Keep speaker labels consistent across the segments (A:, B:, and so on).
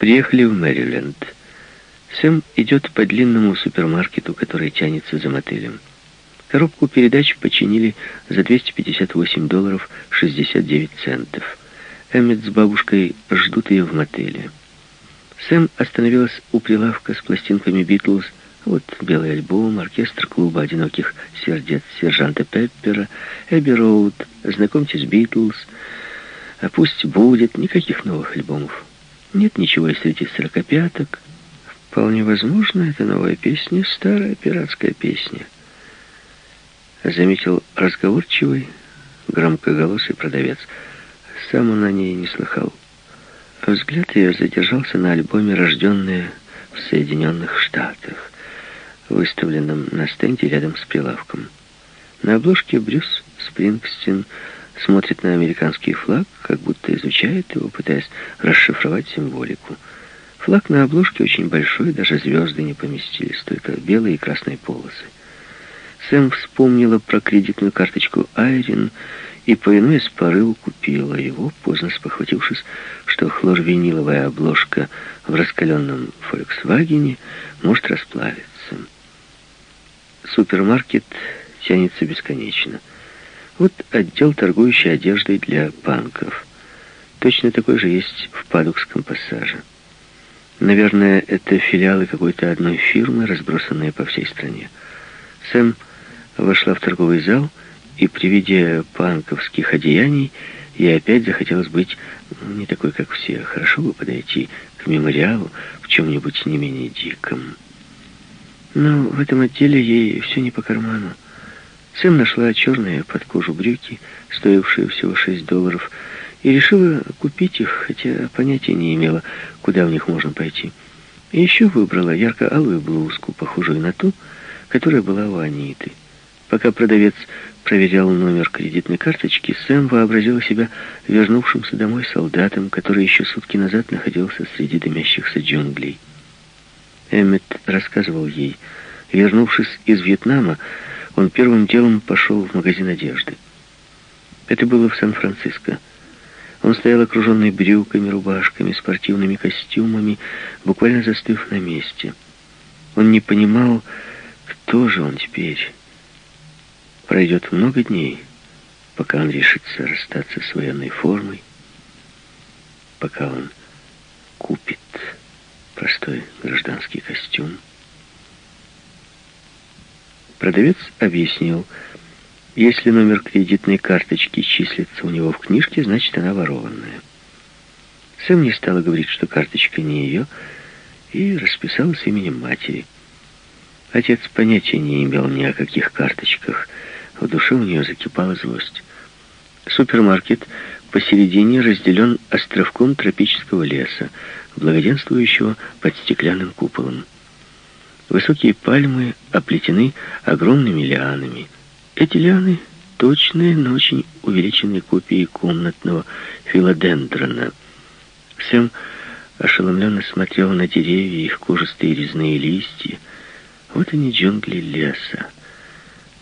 A: Приехали в Мэриленд. Сэм идет по длинному супермаркету, который тянется за мотелем. Коробку передач починили за 258 долларов 69 центов. Эммет с бабушкой ждут ее в мотеле. Сэм остановилась у прилавка с пластинками «Битлз», вот белый альбом, оркестр клуба одиноких сердец сержанта Пеппера, Эбби Роуд, знакомьтесь, Битлз. А пусть будет, никаких новых альбомов. Нет ничего из среди сорокопяток. Вполне возможно, это новая песня, старая пиратская песня. Заметил разговорчивый, громкоголосый продавец. Сам он о ней не слыхал. Взгляд ее задержался на альбоме «Рожденные в Соединенных Штатах», выставленном на стенде рядом с прилавком. На обложке Брюс Спрингстин смотрит на американский флаг, как будто изучает его, пытаясь расшифровать символику. Флаг на обложке очень большой, даже звезды не поместились, только белые и красные полосы. Сэм вспомнила про кредитную карточку «Айрин» и, повинуясь порыву, купила его, поздно спохватившись, что хлорвиниловая обложка в раскаленном «Фольксвагене» может расплавиться. Супермаркет тянется бесконечно. Вот отдел, торгующий одеждой для панков. Точно такой же есть в Падукском пассаже. Наверное, это филиалы какой-то одной фирмы, разбросанные по всей стране. Сэм вошла в торговый зал, и при виде панковских одеяний ей опять захотелось быть не такой, как все. Хорошо бы подойти к мемориалу в чем-нибудь не менее диком. Но в этом отделе ей все не по карману. Сэм нашла черные под кожу брюки, стоившие всего 6 долларов, и решила купить их, хотя понятия не имела, куда в них можно пойти. И еще выбрала ярко-алую блузку, похожую на ту, которая была у Аниты. Пока продавец проверял номер кредитной карточки, Сэм вообразила себя вернувшимся домой солдатом, который еще сутки назад находился среди дымящихся джунглей. Эммет рассказывал ей, вернувшись из Вьетнама, он первым делом пошел в магазин одежды. Это было в Сан-Франциско. Он стоял окруженный брюками, рубашками, спортивными костюмами, буквально застыв на месте. Он не понимал, кто же он теперь. Пройдет много дней, пока он решится расстаться с военной формой, пока он купит простой гражданский костюм. Продавец объяснил, если номер кредитной карточки числится у него в книжке, значит она ворованная. Сэм не стала говорить, что карточка не ее, и расписалась именем матери. Отец понятия не имел ни о каких карточках. В душе у нее закипала злость. Супермаркет посередине разделен островком тропического леса, благоденствующего под стеклянным куполом. Высокие пальмы оплетены огромными лианами. Эти лианы — точные, но очень увеличенные копии комнатного филодендрона. Сэм ошеломленно смотрел на деревья, их кожистые резные листья. Вот они джунгли леса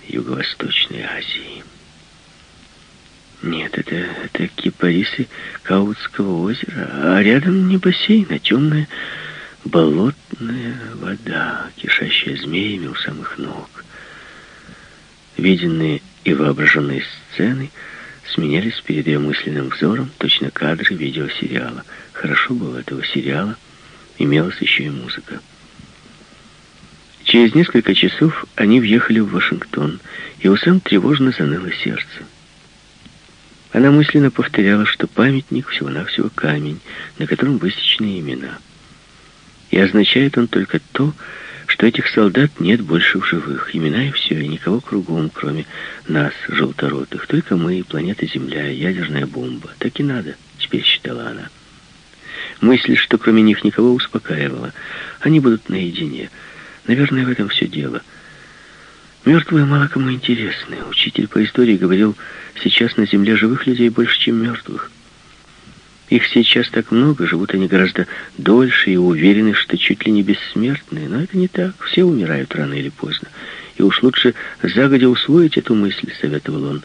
A: Юго-Восточной Азии. Нет, это, это кипарисы Каутского озера, а рядом не бассейн, а темная болотная вода, кишащая змеями у самых ног. Виденные и воображенные сцены сменялись перед ее мысленным взором точно кадры видеосериала. Хорошо было этого сериала, имелась еще и музыка. Через несколько часов они въехали в Вашингтон, и у Сэм тревожно заныло сердце. Она мысленно повторяла, что памятник всего-навсего камень, на котором высечены имена. И означает он только то, что этих солдат нет больше в живых. Имена и все, и никого кругом, кроме нас, желторотых. Только мы, планета Земля, ядерная бомба. Так и надо, теперь считала она. Мысль, что кроме них никого успокаивала. Они будут наедине. Наверное, в этом все дело. Мертвые мало кому интересны. Учитель по истории говорил, сейчас на земле живых людей больше, чем мертвых. Их сейчас так много, живут они гораздо дольше и уверены, что чуть ли не бессмертные. Но это не так. Все умирают рано или поздно. И уж лучше загодя усвоить эту мысль, советовал он.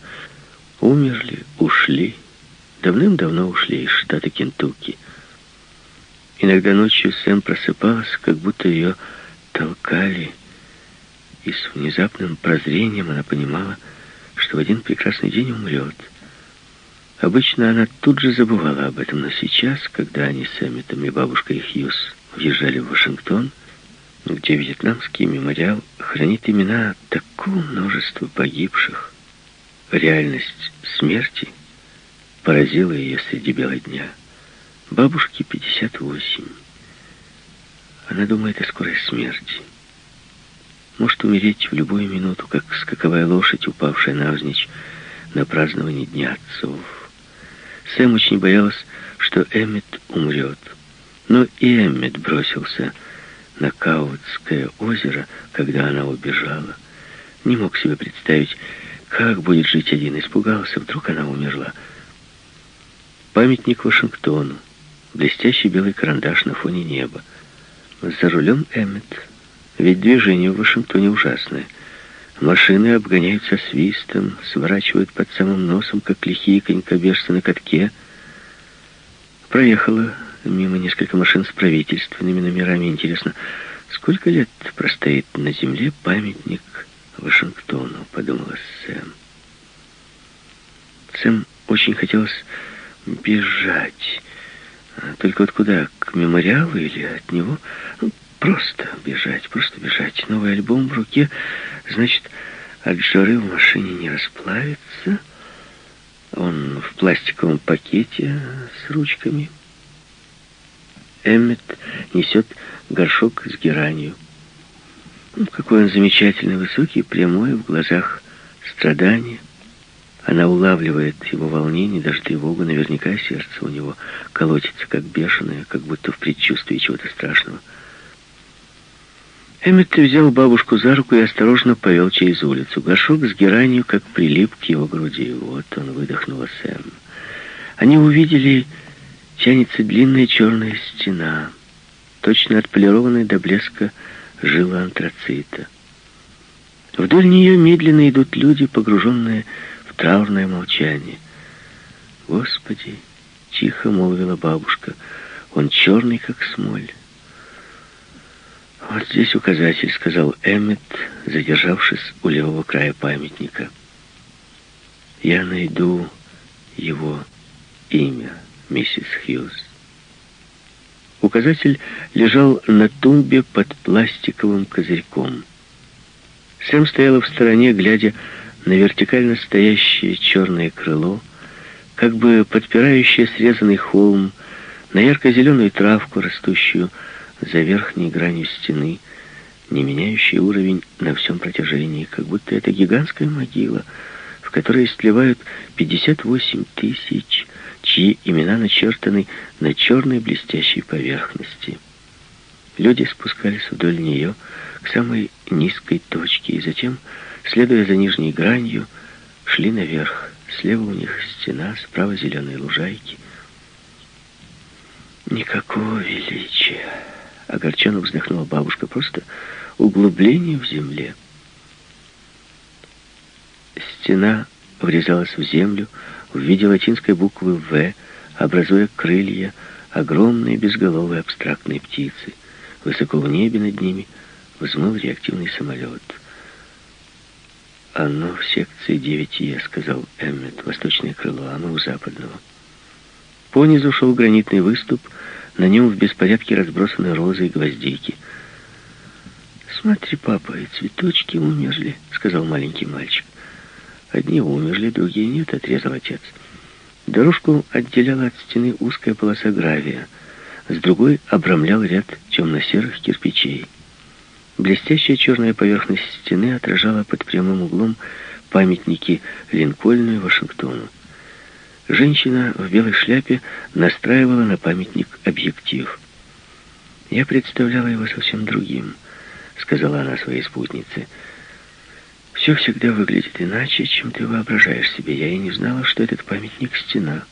A: Умерли, ушли. Давным-давно ушли из штата Кентукки. Иногда ночью Сэм просыпалась, как будто ее толкали, и с внезапным прозрением она понимала, что в один прекрасный день умрет. Обычно она тут же забывала об этом, но сейчас, когда они с Эмметом и бабушкой Хьюз въезжали в Вашингтон, где вьетнамский мемориал хранит имена такого множества погибших, реальность смерти поразила ее среди бела дня. Бабушке 58. Она думает о скорой смерти. Может умереть в любую минуту, как скаковая лошадь, упавшая навзничь на празднование Дня Отцов. Сэм очень боялась, что Эммет умрет. Но и Эммет бросился на Каутское озеро, когда она убежала. Не мог себе представить, как будет жить один. Испугался, вдруг она умерла. Памятник Вашингтону. Блестящий белый карандаш на фоне неба. За рулем Эммет. Ведь движение в Вашингтоне ужасное. Машины обгоняют со свистом, сворачивают под самым носом, как лихие конькобежцы на катке. Проехала мимо несколько машин с правительственными номерами. Интересно, сколько лет простоит на земле памятник Вашингтону, подумала Сэм. Сэм очень хотелось бежать. Только вот куда? К мемориалу или от него? Просто бежать, просто бежать. Новый альбом в руке, значит, от жары в машине не расплавится. Он в пластиковом пакете с ручками. Эммет несет горшок с геранью. Ну, какой он замечательный, высокий, прямой, в глазах страдания. Она улавливает его волнение, даже тревогу. Наверняка сердце у него колотится, как бешеное, как будто в предчувствии чего-то страшного. Эммет взял бабушку за руку и осторожно повел через улицу. Горшок с геранью как прилип к его груди. Вот он выдохнула Сэм. Они увидели, тянется длинная черная стена, точно отполированная до блеска жила антрацита. Вдоль нее медленно идут люди, погруженные в траурное молчание. «Господи!» — тихо молвила бабушка. «Он черный, как смоль». «Вот здесь указатель», — сказал Эммет, задержавшись у левого края памятника. «Я найду его имя, миссис Хьюз». Указатель лежал на тумбе под пластиковым козырьком. Сэм стояла в стороне, глядя на вертикально стоящее черное крыло, как бы подпирающее срезанный холм, на ярко-зеленую травку, растущую за верхней гранью стены, не меняющий уровень на всем протяжении, как будто это гигантская могила, в которой истлевают 58 тысяч, чьи имена начертаны на черной блестящей поверхности. Люди спускались вдоль нее к самой низкой точке и затем, следуя за нижней гранью, шли наверх. Слева у них стена, справа зеленые лужайки. Никакого величия. Огорченно вздохнула бабушка. Просто углубление в земле. Стена врезалась в землю в виде латинской буквы «В», образуя крылья огромной безголовой абстрактной птицы. Высоко в небе над ними взмыл реактивный самолет. «Оно в секции 9Е», — сказал Эммет, — «восточное крыло, мы у западного». Понизу шел гранитный выступ, на нем в беспорядке разбросаны розы и гвоздики. «Смотри, папа, и цветочки умерли», — сказал маленький мальчик. «Одни умерли, другие нет», — отрезал отец. Дорожку отделяла от стены узкая полоса гравия, с другой обрамлял ряд темно-серых кирпичей. Блестящая черная поверхность стены отражала под прямым углом памятники Линкольну и Вашингтону. Женщина в белой шляпе настраивала на памятник объектив. «Я представляла его совсем другим», — сказала она своей спутнице. «Все всегда выглядит иначе, чем ты воображаешь себе. Я и не знала, что этот памятник — стена».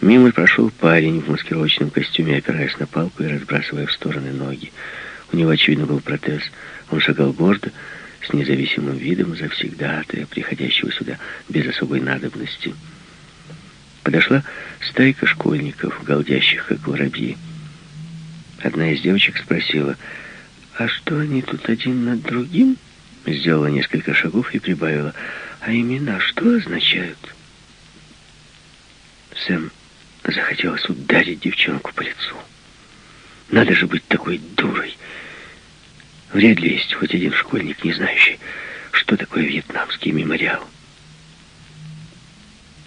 A: Мимо прошел парень в маскировочном костюме, опираясь на палку и разбрасывая в стороны ноги. У него, очевидно, был протез. Он шагал гордо, с независимым видом завсегдатая, приходящего сюда без особой надобности. подошла стайка школьников, галдящих, как воробьи. Одна из девочек спросила, «А что они тут один над другим?» Сделала несколько шагов и прибавила, «А имена что означают?» Сэм захотелось ударить девчонку по лицу. Надо же быть такой дурой. Вряд ли есть хоть один школьник, не знающий, что такое вьетнамский мемориал.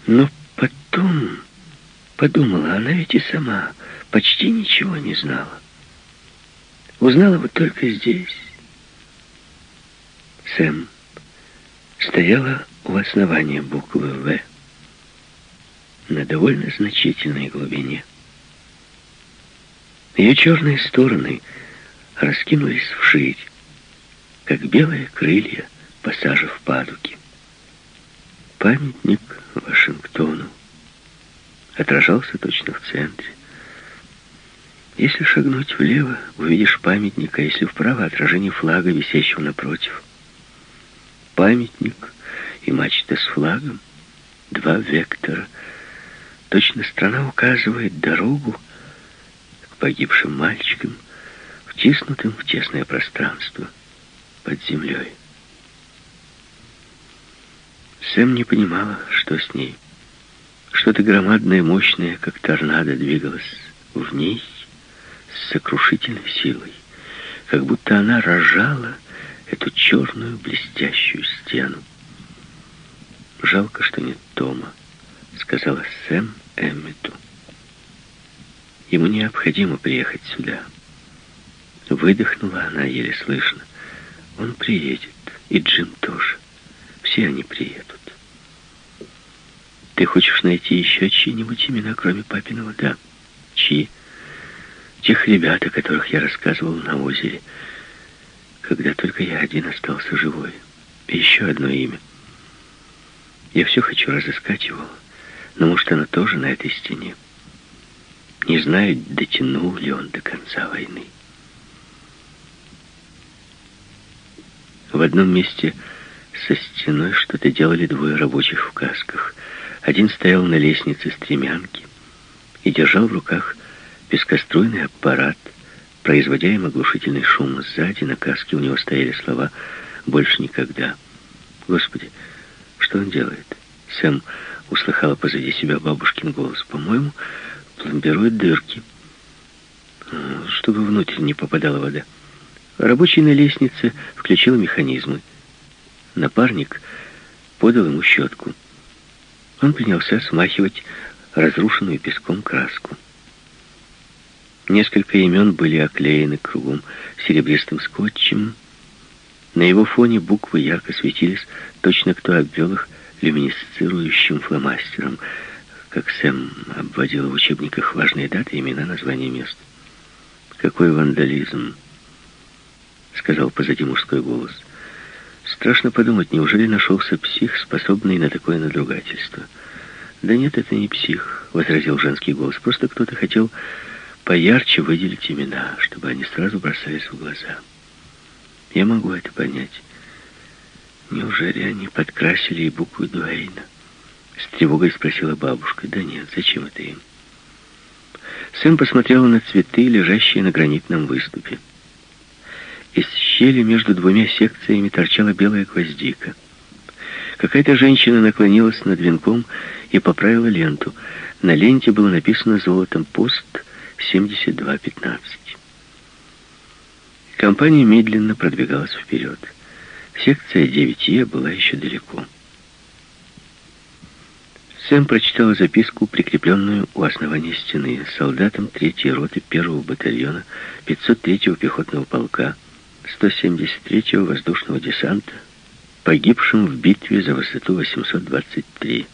A: Но потом подумала, она ведь и сама почти ничего не знала. Узнала вот только здесь. Сэм стояла у основания буквы «В» на довольно значительной глубине. Ее черные стороны раскинулись вширь, как белые крылья пассажа в падуке. Памятник Вашингтону отражался точно в центре. Если шагнуть влево, увидишь памятник, а если вправо, отражение флага, висящего напротив. Памятник и мачта с флагом, два вектора. Точно страна указывает дорогу к погибшим мальчикам, втиснутым в тесное пространство под землей. Сэм не понимала, что с ней. Что-то громадное, мощное, как торнадо, двигалось в ней с сокрушительной силой, как будто она рожала эту черную блестящую стену. «Жалко, что нет Тома», — сказала Сэм Эммету. «Ему необходимо приехать сюда». Выдохнула она еле слышно. «Он приедет, и Джим тоже. Все они приедут». «Ты хочешь найти еще чьи-нибудь имена, кроме папиного?» «Да». «Чьи?» «Тех ребят, о которых я рассказывал на озере, когда только я один остался живой. И еще одно имя. Я все хочу разыскать его, но, может, оно тоже на этой стене. Не знаю, дотянул ли он до конца войны». В одном месте со стеной что-то делали двое рабочих в касках. Один стоял на лестнице стремянки и держал в руках пескоструйный аппарат, производя им оглушительный шум. Сзади на каске у него стояли слова «Больше никогда». Господи, что он делает? Сэм услыхала позади себя бабушкин голос. По-моему, пломбирует дырки, чтобы внутрь не попадала вода. Рабочий на лестнице включил механизмы. Напарник подал ему щетку. Он принялся смахивать разрушенную песком краску. Несколько имен были оклеены кругом серебристым скотчем. На его фоне буквы ярко светились, точно кто обвел их люминесцирующим фломастером, как Сэм обводил в учебниках важные даты, имена, названия мест. Какой вандализм! Сказал позади мужской голос. Страшно подумать, неужели нашелся псих, способный на такое надругательство? Да нет, это не псих, возразил женский голос. Просто кто-то хотел поярче выделить имена, чтобы они сразу бросались в глаза. Я могу это понять. Неужели они подкрасили и букву Дуэйна? С тревогой спросила бабушка. Да нет, зачем это им? Сын посмотрел на цветы, лежащие на гранитном выступе. Из щели между двумя секциями торчала белая гвоздика. Какая-то женщина наклонилась над венком и поправила ленту. На ленте было написано золотом «Пост 7215». Компания медленно продвигалась вперед. Секция 9Е была еще далеко. Сэм прочитала записку, прикрепленную у основания стены, солдатам 3-й роты 1-го батальона 503-го пехотного полка 173-го воздушного десанта, погибшим в битве за высоту 823.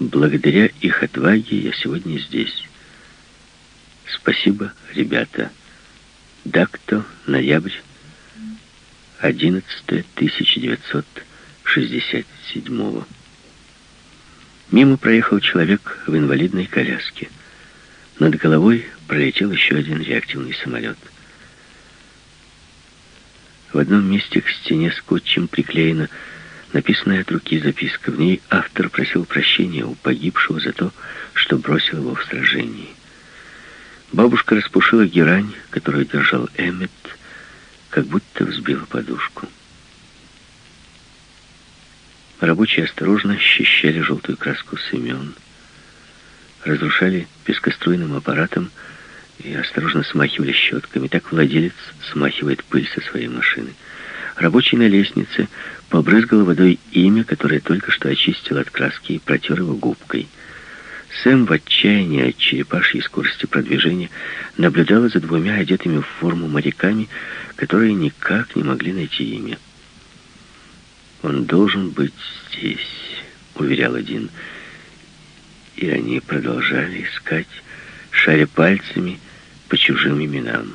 A: Благодаря их отваге я сегодня здесь. Спасибо, ребята. Дакто, ноябрь, 11 1967 Мимо проехал человек в инвалидной коляске. Над головой пролетел еще один реактивный самолет — в одном месте к стене скотчем приклеена написанная от руки записка. В ней автор просил прощения у погибшего за то, что бросил его в сражении. Бабушка распушила герань, которую держал Эммет, как будто взбила подушку. Рабочие осторожно счищали желтую краску с имен, разрушали пескоструйным аппаратом и осторожно смахивали щетками. Так владелец смахивает пыль со своей машины. Рабочий на лестнице побрызгал водой имя, которое только что очистил от краски и протер его губкой. Сэм в отчаянии от черепашьей скорости продвижения наблюдала за двумя одетыми в форму моряками, которые никак не могли найти имя. «Он должен быть здесь», — уверял один. И они продолжали искать, шаря пальцами по чужим именам.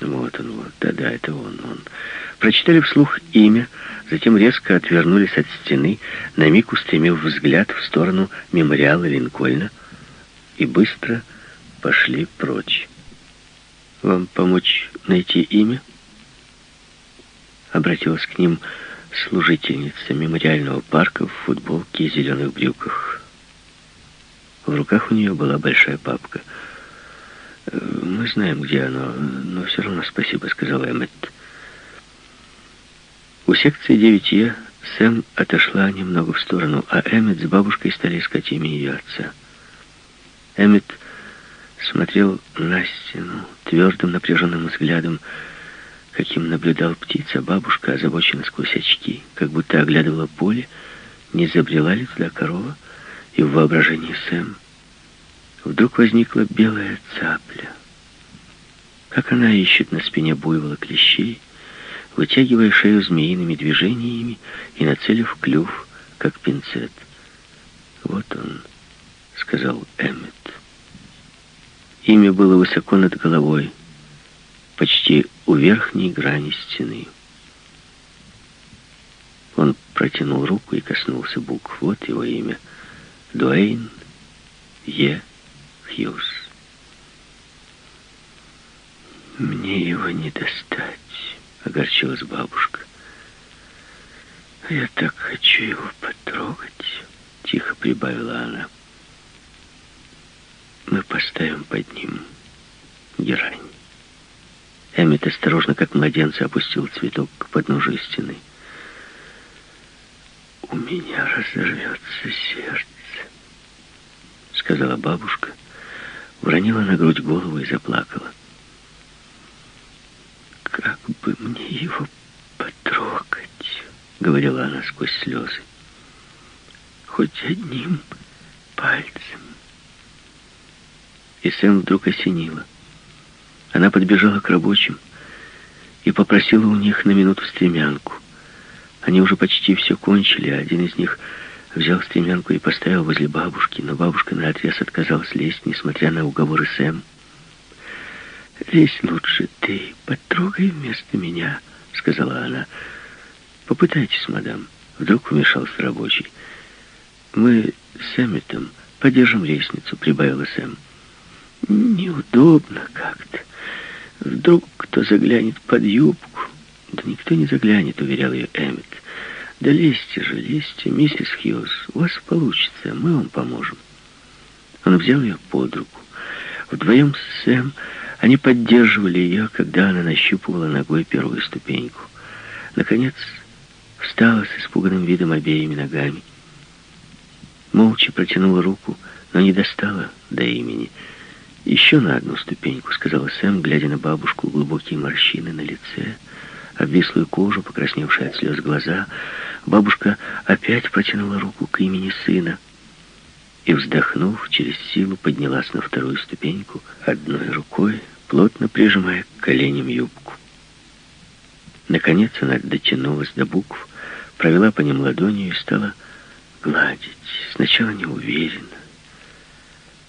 A: Вот он, вот, да-да, это он, он. Прочитали вслух имя, затем резко отвернулись от стены, на миг устремив взгляд в сторону мемориала Линкольна и быстро пошли прочь. «Вам помочь найти имя?» Обратилась к ним служительница мемориального парка в футболке и зеленых брюках. В руках у нее была большая папка. «Э, «Мы знаем, где оно, но все равно спасибо», — сказал Эммет. У секции 9Е Сэм отошла немного в сторону, а Эммет с бабушкой стали искать имя ее отца. Эммет смотрел на стену твердым напряженным взглядом, каким наблюдал птица. Бабушка озабочена сквозь очки, как будто оглядывала поле, не забрела ли туда корова, и в воображении Сэм вдруг возникла белая цапля. Как она ищет на спине буйвола клещей, вытягивая шею змеиными движениями и нацелив клюв, как пинцет. «Вот он», — сказал Эммет. Имя было высоко над головой, почти у верхней грани стены. Он протянул руку и коснулся букв. Вот его имя. Дуэйн Е. Хьюз. «Мне его не достать», — огорчилась бабушка. «Я так хочу его потрогать», — тихо прибавила она. «Мы поставим под ним герань». Эммет осторожно, как младенца, опустил цветок к подножию стены. «У меня разорвется сердце», — сказала бабушка, уронила на грудь голову и заплакала. «Как бы мне его потрогать?» — говорила она сквозь слезы. «Хоть одним пальцем». И Сэм вдруг осенила. Она подбежала к рабочим и попросила у них на минуту стремянку. Они уже почти все кончили, а один из них взял стремянку и поставил возле бабушки, но бабушка наотрез отказалась лезть, несмотря на уговоры Сэм. «Лезь лучше ты, потрогай вместо меня», — сказала она. «Попытайтесь, мадам». Вдруг вмешался рабочий. «Мы с Эмметом подержим лестницу», — прибавила Сэм. «Неудобно как-то». Вдруг кто заглянет под юбку? Да никто не заглянет, уверял ее Эммет. Да лезьте же, лезьте, миссис Хьюз, у вас получится, мы вам поможем. Он взял ее под руку. Вдвоем с Сэм они поддерживали ее, когда она нащупывала ногой первую ступеньку. Наконец, встала с испуганным видом обеими ногами. Молча протянула руку, но не достала до имени — «Еще на одну ступеньку», — сказала Сэм, глядя на бабушку, глубокие морщины на лице, обвислую кожу, покрасневшие от слез глаза. Бабушка опять протянула руку к имени сына и, вздохнув, через силу поднялась на вторую ступеньку, одной рукой, плотно прижимая к коленям юбку. Наконец она дотянулась до букв, провела по ним ладонью и стала гладить, сначала неуверенно,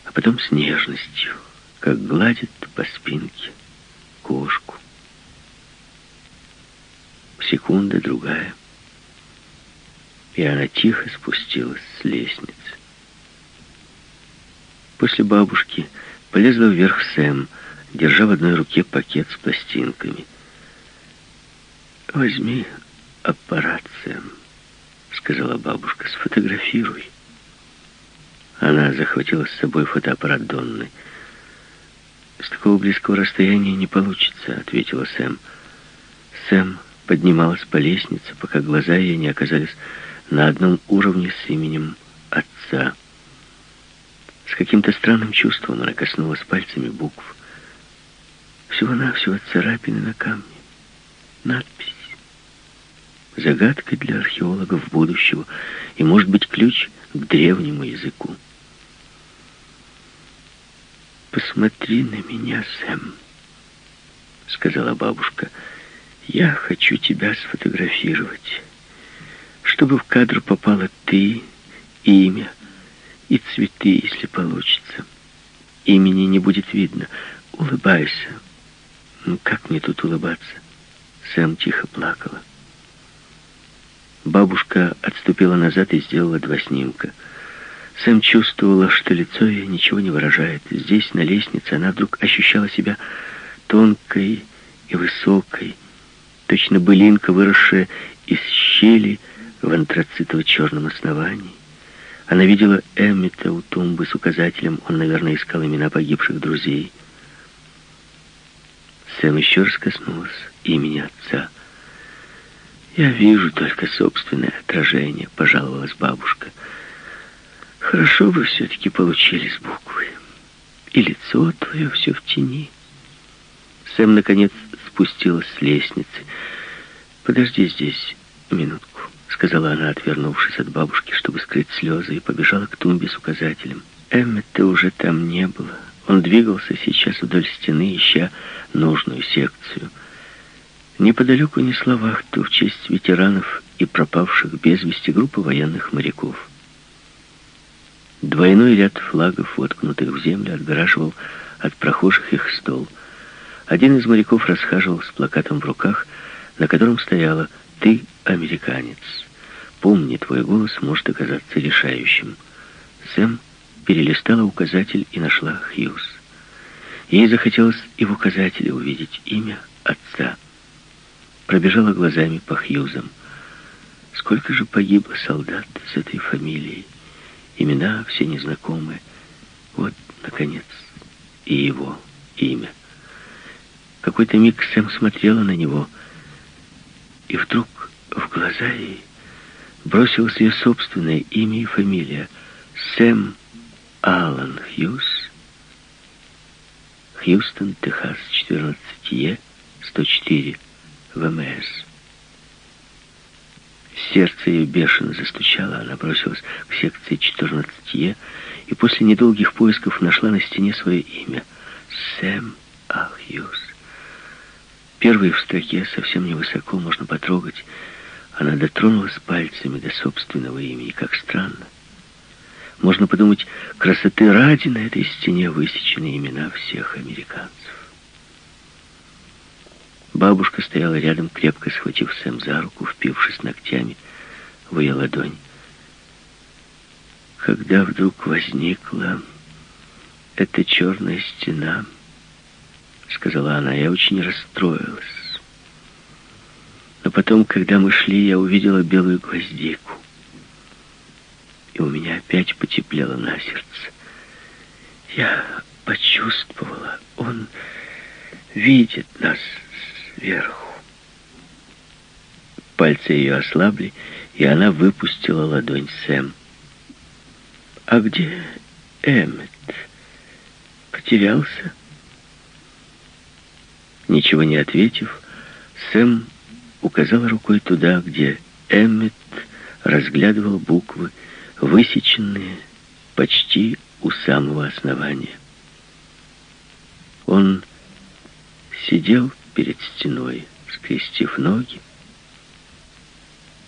A: а потом с нежностью, как гладит по спинке кошку. Секунда, другая, и она тихо спустилась с лестницы. После бабушки полезла вверх Сэм, держа в одной руке пакет с пластинками. «Возьми аппарат, Сэм», — сказала бабушка, — сфотографируй. Она захватила с собой фотоаппарат Донны. «С такого близкого расстояния не получится», — ответила Сэм. Сэм поднималась по лестнице, пока глаза ее не оказались на одном уровне с именем отца. С каким-то странным чувством она коснулась пальцами букв. Всего-навсего царапины на камне. Надпись. Загадка для археологов будущего и, может быть, ключ к древнему языку. «Посмотри на меня, Сэм», — сказала бабушка. «Я хочу тебя сфотографировать, чтобы в кадр попало ты, имя и цветы, если получится. Имени не будет видно. Улыбайся. Ну, как мне тут улыбаться?» Сэм тихо плакала. Бабушка отступила назад и сделала два снимка — Сэм чувствовала, что лицо ее ничего не выражает. Здесь, на лестнице, она вдруг ощущала себя тонкой и высокой, точно былинка, выросшая из щели в антрацитово-черном основании. Она видела Эммета у тумбы с указателем, он, наверное, искал имена погибших друзей. Сэм еще раз коснулась имени отца. «Я вижу только собственное отражение», — пожаловалась бабушка. Хорошо бы все-таки получились буквы. И лицо твое все в тени. Сэм, наконец, спустилась с лестницы. «Подожди здесь минутку», — сказала она, отвернувшись от бабушки, чтобы скрыть слезы, и побежала к тумбе с указателем. Эммета уже там не было. Он двигался сейчас вдоль стены, ища нужную секцию. Неподалеку несла вахту в честь ветеранов и пропавших без вести группы военных моряков. Двойной ряд флагов, воткнутых в землю, отгораживал от прохожих их стол. Один из моряков расхаживал с плакатом в руках, на котором стояло «Ты американец». Помни, твой голос может оказаться решающим. Сэм перелистала указатель и нашла Хьюз. Ей захотелось и в указателе увидеть имя отца. Пробежала глазами по Хьюзам. Сколько же погибло солдат с этой фамилией? Имена все незнакомые. Вот, наконец, и его имя. Какой-то миг Сэм смотрела на него, и вдруг в глаза ей бросилось ее собственное имя и фамилия. Сэм Аллан Хьюз, Хьюстон, Техас, 14Е, 104, ВМС. Сердце ее бешено застучало, она бросилась к секции 14Е и после недолгих поисков нашла на стене свое имя. Сэм Ахьюз. Первый в строке, совсем невысоко, можно потрогать. Она дотронулась пальцами до собственного имени, как странно. Можно подумать, красоты ради на этой стене высечены имена всех американцев. Бабушка стояла рядом, крепко схватив Сэм за руку, впившись ногтями в ее ладонь. Когда вдруг возникла эта черная стена, сказала она, я очень расстроилась. Но потом, когда мы шли, я увидела белую гвоздику. И у меня опять потеплело на сердце. Я почувствовала, он видит нас сверху. Пальцы ее ослабли, и она выпустила ладонь Сэм. «А где Эммет? Потерялся?» Ничего не ответив, Сэм указала рукой туда, где Эммет разглядывал буквы, высеченные почти у самого основания. Он сидел перед стеной, скрестив ноги,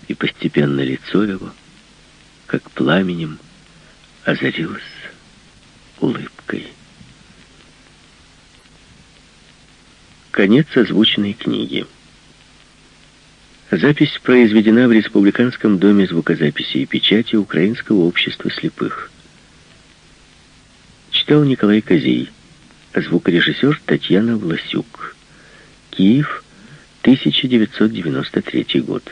A: и постепенно лицо его, как пламенем, озарилось улыбкой. Конец озвученной книги. Запись произведена в Республиканском доме звукозаписи и печати Украинского общества слепых. Читал Николай Козей. Звукорежиссер Татьяна Власюк. Киев, 1993 год.